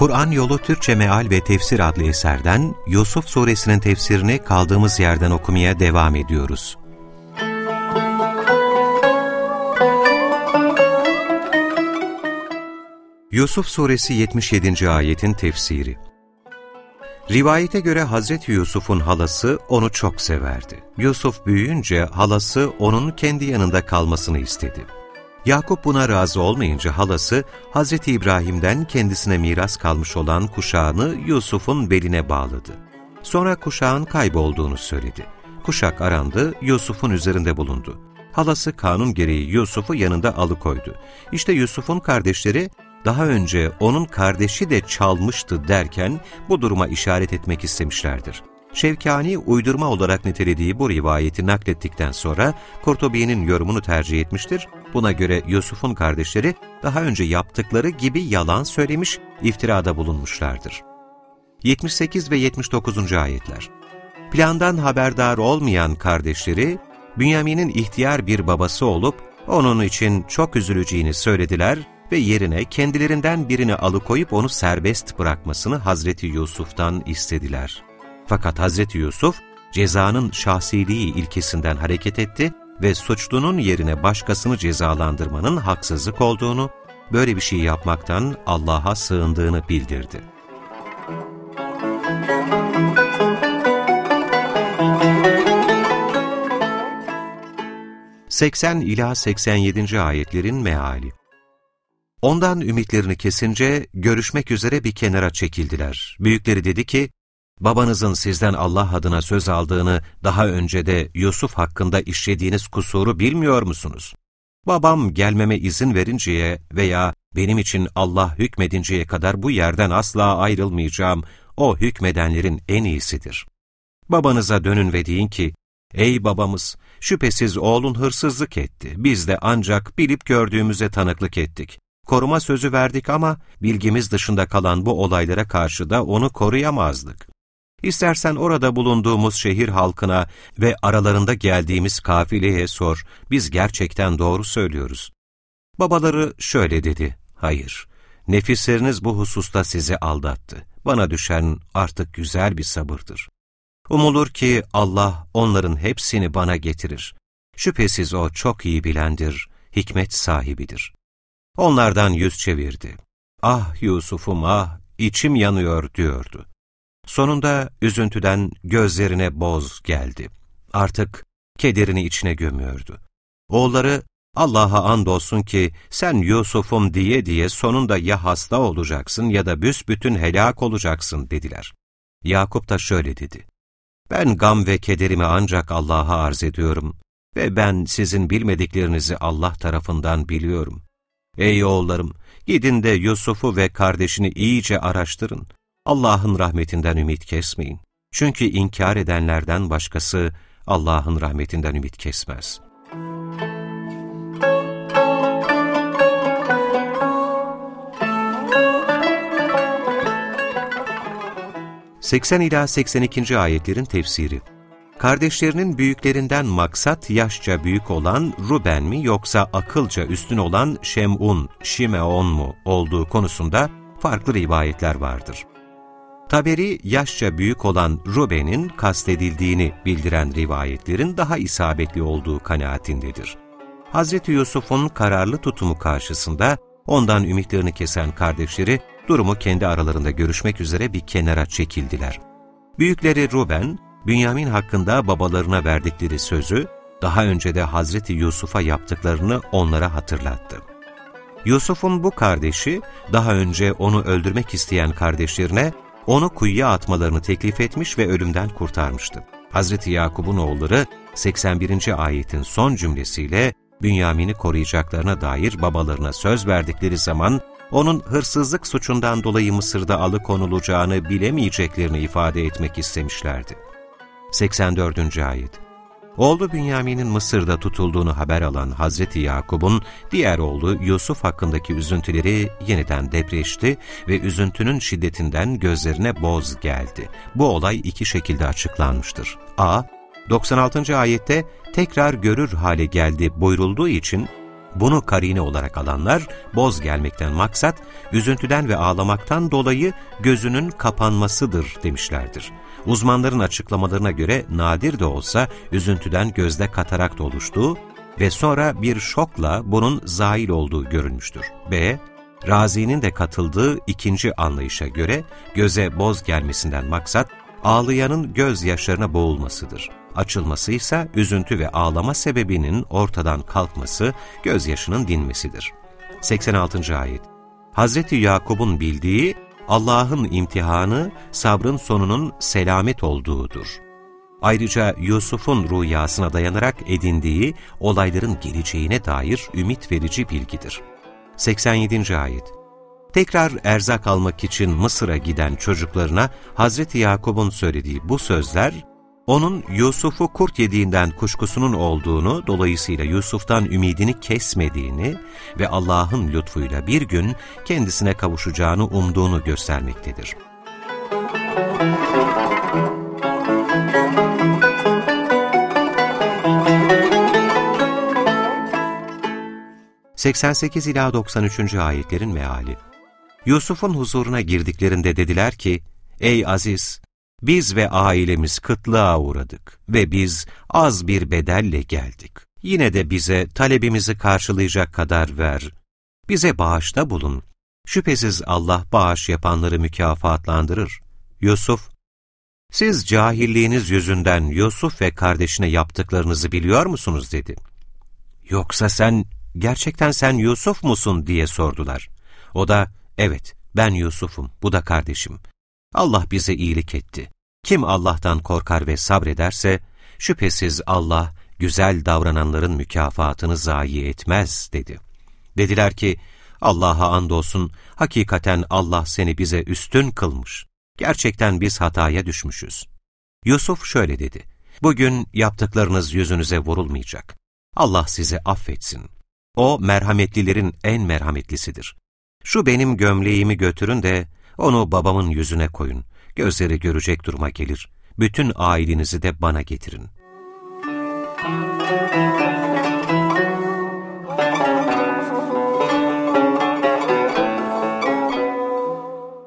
Kur'an Yolu Türkçe Meal ve Tefsir adlı eserden Yusuf Suresinin tefsirini kaldığımız yerden okumaya devam ediyoruz. Yusuf Suresi 77. ayetin tefsiri Rivayete göre Hazreti Yusuf'un halası onu çok severdi. Yusuf büyüyünce halası onun kendi yanında kalmasını istedi. Yakup buna razı olmayınca halası, Hz. İbrahim'den kendisine miras kalmış olan kuşağını Yusuf'un beline bağladı. Sonra kuşağın kaybolduğunu söyledi. Kuşak arandı, Yusuf'un üzerinde bulundu. Halası kanun gereği Yusuf'u yanında alıkoydu. İşte Yusuf'un kardeşleri, daha önce onun kardeşi de çalmıştı derken bu duruma işaret etmek istemişlerdir. Şevkani uydurma olarak nitelediği bu rivayeti naklettikten sonra Kurtubi'nin yorumunu tercih etmiştir. Buna göre Yusuf'un kardeşleri daha önce yaptıkları gibi yalan söylemiş, iftirada bulunmuşlardır. 78 ve 79. ayetler Plandan haberdar olmayan kardeşleri, Bünyamin'in ihtiyar bir babası olup, onun için çok üzüleceğini söylediler ve yerine kendilerinden birini alıkoyup onu serbest bırakmasını Hazreti Yusuf'tan istediler. Fakat Hazreti Yusuf, cezanın şahsiliği ilkesinden hareket etti ve suçlunun yerine başkasını cezalandırmanın haksızlık olduğunu, böyle bir şey yapmaktan Allah'a sığındığını bildirdi. ...80 ila 87. ayetlerin meali Ondan ümitlerini kesince görüşmek üzere bir kenara çekildiler. Büyükleri dedi ki, babanızın sizden Allah adına söz aldığını daha önce de Yusuf hakkında işlediğiniz kusuru bilmiyor musunuz? Babam gelmeme izin verinceye veya benim için Allah hükmedinceye kadar bu yerden asla ayrılmayacağım, o hükmedenlerin en iyisidir. Babanıza dönün ve deyin ki, Ey babamız, şüphesiz oğlun hırsızlık etti, biz de ancak bilip gördüğümüze tanıklık ettik. Koruma sözü verdik ama bilgimiz dışında kalan bu olaylara karşı da onu koruyamazdık. İstersen orada bulunduğumuz şehir halkına ve aralarında geldiğimiz kafileye sor, biz gerçekten doğru söylüyoruz. Babaları şöyle dedi, hayır, nefisleriniz bu hususta sizi aldattı. Bana düşen artık güzel bir sabırdır. Umulur ki Allah onların hepsini bana getirir. Şüphesiz O çok iyi bilendir, hikmet sahibidir. Onlardan yüz çevirdi. Ah Yusuf'um ah, içim yanıyor diyordu. Sonunda üzüntüden gözlerine boz geldi. Artık kederini içine gömüyordu. Oğulları, Allah'a andolsun ki sen Yusuf'um diye diye sonunda ya hasta olacaksın ya da büsbütün helak olacaksın dediler. Yakup da şöyle dedi. Ben gam ve kederimi ancak Allah'a arz ediyorum ve ben sizin bilmediklerinizi Allah tarafından biliyorum. Ey oğullarım, gidin de Yusuf'u ve kardeşini iyice araştırın. Allah'ın rahmetinden ümit kesmeyin. Çünkü inkar edenlerden başkası Allah'ın rahmetinden ümit kesmez. ...80 ila 82. ayetlerin tefsiri Kardeşlerinin büyüklerinden maksat yaşça büyük olan Ruben mi yoksa akılca üstün olan Şem'un, Şimeon mu olduğu konusunda farklı rivayetler vardır. Taberi yaşça büyük olan Ruben'in kastedildiğini bildiren rivayetlerin daha isabetli olduğu kanaatindedir. Hz. Yusuf'un kararlı tutumu karşısında ondan ümitlerini kesen kardeşleri durumu kendi aralarında görüşmek üzere bir kenara çekildiler. Büyükleri Ruben, Bünyamin hakkında babalarına verdikleri sözü, daha önce de Hazreti Yusuf'a yaptıklarını onlara hatırlattı. Yusuf'un bu kardeşi, daha önce onu öldürmek isteyen kardeşlerine, onu kuyuya atmalarını teklif etmiş ve ölümden kurtarmıştı. Hazreti Yakub'un oğulları 81. ayetin son cümlesiyle Bünyamin'i koruyacaklarına dair babalarına söz verdikleri zaman onun hırsızlık suçundan dolayı Mısır'da alıkonulacağını bilemeyeceklerini ifade etmek istemişlerdi. 84. Ayet Oğlu Bünyamin'in Mısır'da tutulduğunu haber alan Hazreti Yakub'un diğer oğlu Yusuf hakkındaki üzüntüleri yeniden depreşti ve üzüntünün şiddetinden gözlerine boz geldi. Bu olay iki şekilde açıklanmıştır. A. 96. ayette tekrar görür hale geldi buyurulduğu için bunu karine olarak alanlar, boz gelmekten maksat, üzüntüden ve ağlamaktan dolayı gözünün kapanmasıdır demişlerdir. Uzmanların açıklamalarına göre nadir de olsa üzüntüden gözde katarakt oluştuğu ve sonra bir şokla bunun zail olduğu görülmüştür. B. Razi'nin de katıldığı ikinci anlayışa göre göze boz gelmesinden maksat, ağlayanın gözyaşlarına boğulmasıdır. Açılması ise üzüntü ve ağlama sebebinin ortadan kalkması, gözyaşının dinmesidir. 86. Ayet Hazreti Yakub'un bildiği Allah'ın imtihanı sabrın sonunun selamet olduğudur. Ayrıca Yusuf'un rüyasına dayanarak edindiği olayların geleceğine dair ümit verici bilgidir. 87. Ayet Tekrar erzak almak için Mısır'a giden çocuklarına Hazreti Yakub'un söylediği bu sözler, onun Yusuf'u kurt yediğinden kuşkusunun olduğunu, dolayısıyla Yusuf'tan ümidini kesmediğini ve Allah'ın lütfuyla bir gün kendisine kavuşacağını umduğunu göstermektedir. ...88 ila 93. ayetlerin meali. Yusuf'un huzuruna girdiklerinde dediler ki, Ey Aziz! Biz ve ailemiz kıtlığa uğradık ve biz az bir bedelle geldik. Yine de bize talebimizi karşılayacak kadar ver. Bize bağışta bulun. Şüphesiz Allah bağış yapanları mükafatlandırır. Yusuf, siz cahilliğiniz yüzünden Yusuf ve kardeşine yaptıklarınızı biliyor musunuz dedi. Yoksa sen, gerçekten sen Yusuf musun diye sordular. O da, evet ben Yusuf'um, bu da kardeşim. Allah bize iyilik etti. Kim Allah'tan korkar ve sabrederse, şüphesiz Allah güzel davrananların mükafatını zayi etmez dedi. Dediler ki, Allah'a andolsun, hakikaten Allah seni bize üstün kılmış. Gerçekten biz hataya düşmüşüz. Yusuf şöyle dedi, bugün yaptıklarınız yüzünüze vurulmayacak. Allah sizi affetsin. O merhametlilerin en merhametlisidir. Şu benim gömleğimi götürün de onu babamın yüzüne koyun. Gözleri görecek duruma gelir. Bütün ailenizi de bana getirin.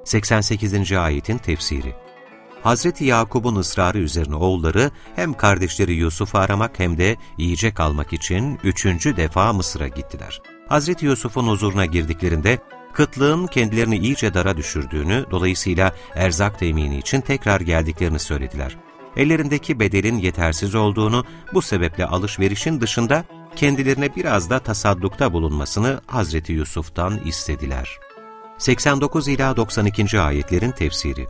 Seksen sekizinci ayetin tefsiri Hazreti Yakub'un ısrarı üzerine oğulları hem kardeşleri Yusuf'u aramak hem de yiyecek almak için üçüncü defa Mısır'a gittiler. Hazreti Yusuf'un huzuruna girdiklerinde kıtlığın kendilerini iyice dara düşürdüğünü, dolayısıyla erzak temini için tekrar geldiklerini söylediler. Ellerindeki bedelin yetersiz olduğunu, bu sebeple alışverişin dışında kendilerine biraz da tasaddukta bulunmasını Hazreti Yusuf'tan istediler. 89 ila 92. ayetlerin tefsiri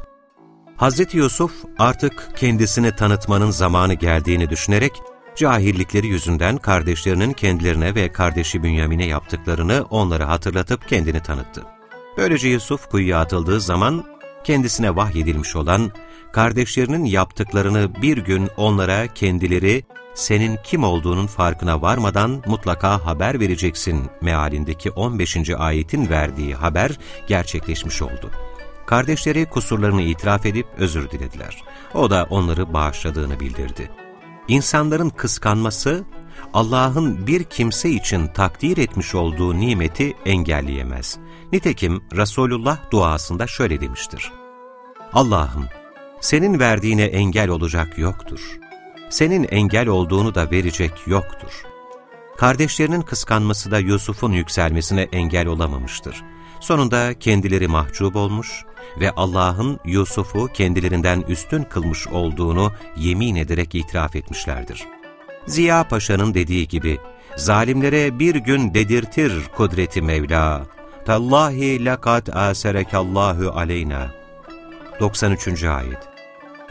Hazreti Yusuf artık kendisini tanıtmanın zamanı geldiğini düşünerek cahillikleri yüzünden kardeşlerinin kendilerine ve kardeşi Bünyamin'e yaptıklarını onlara hatırlatıp kendini tanıttı. Böylece Yusuf kuyuya atıldığı zaman kendisine vahyedilmiş olan kardeşlerinin yaptıklarını bir gün onlara kendileri senin kim olduğunun farkına varmadan mutlaka haber vereceksin mealindeki 15. ayetin verdiği haber gerçekleşmiş oldu. Kardeşleri kusurlarını itiraf edip özür dilediler. O da onları bağışladığını bildirdi. İnsanların kıskanması, Allah'ın bir kimse için takdir etmiş olduğu nimeti engelleyemez. Nitekim Resulullah duasında şöyle demiştir. Allah'ım, senin verdiğine engel olacak yoktur. Senin engel olduğunu da verecek yoktur. Kardeşlerinin kıskanması da Yusuf'un yükselmesine engel olamamıştır. Sonunda kendileri mahcup olmuş ve Allah'ın Yusuf'u kendilerinden üstün kılmış olduğunu yemin ederek itiraf etmişlerdir. Ziya Paşa'nın dediği gibi, zalimlere bir gün dedirtir kudreti Mevla, Tallahi lekad aserekallahu aleyna. 93. Ayet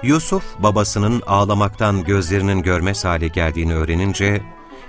Yusuf, babasının ağlamaktan gözlerinin görmez hale geldiğini öğrenince,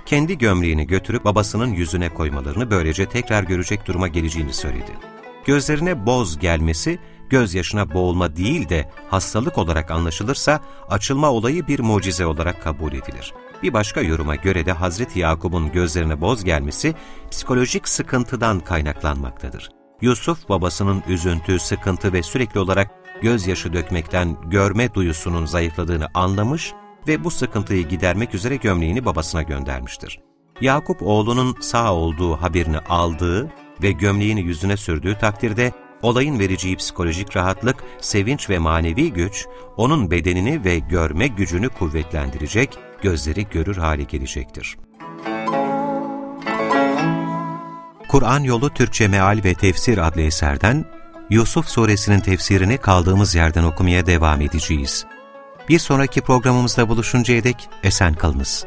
kendi gömleğini götürüp babasının yüzüne koymalarını böylece tekrar görecek duruma geleceğini söyledi. Gözlerine boz gelmesi, gözyaşına boğulma değil de hastalık olarak anlaşılırsa açılma olayı bir mucize olarak kabul edilir. Bir başka yoruma göre de Hazreti Yakup'un gözlerine boz gelmesi psikolojik sıkıntıdan kaynaklanmaktadır. Yusuf babasının üzüntü, sıkıntı ve sürekli olarak gözyaşı dökmekten görme duyusunun zayıfladığını anlamış ve bu sıkıntıyı gidermek üzere gömleğini babasına göndermiştir. Yakup oğlunun sağ olduğu haberini aldığı ve gömleğini yüzüne sürdüğü takdirde olayın vereceği psikolojik rahatlık, sevinç ve manevi güç onun bedenini ve görme gücünü kuvvetlendirecek, gözleri görür hale gelecektir. Kur'an Yolu Türkçe Meal ve Tefsir adlı eserden Yusuf Suresinin tefsirini kaldığımız yerden okumaya devam edeceğiz. Bir sonraki programımızda buluşuncaya dek esen kalınız.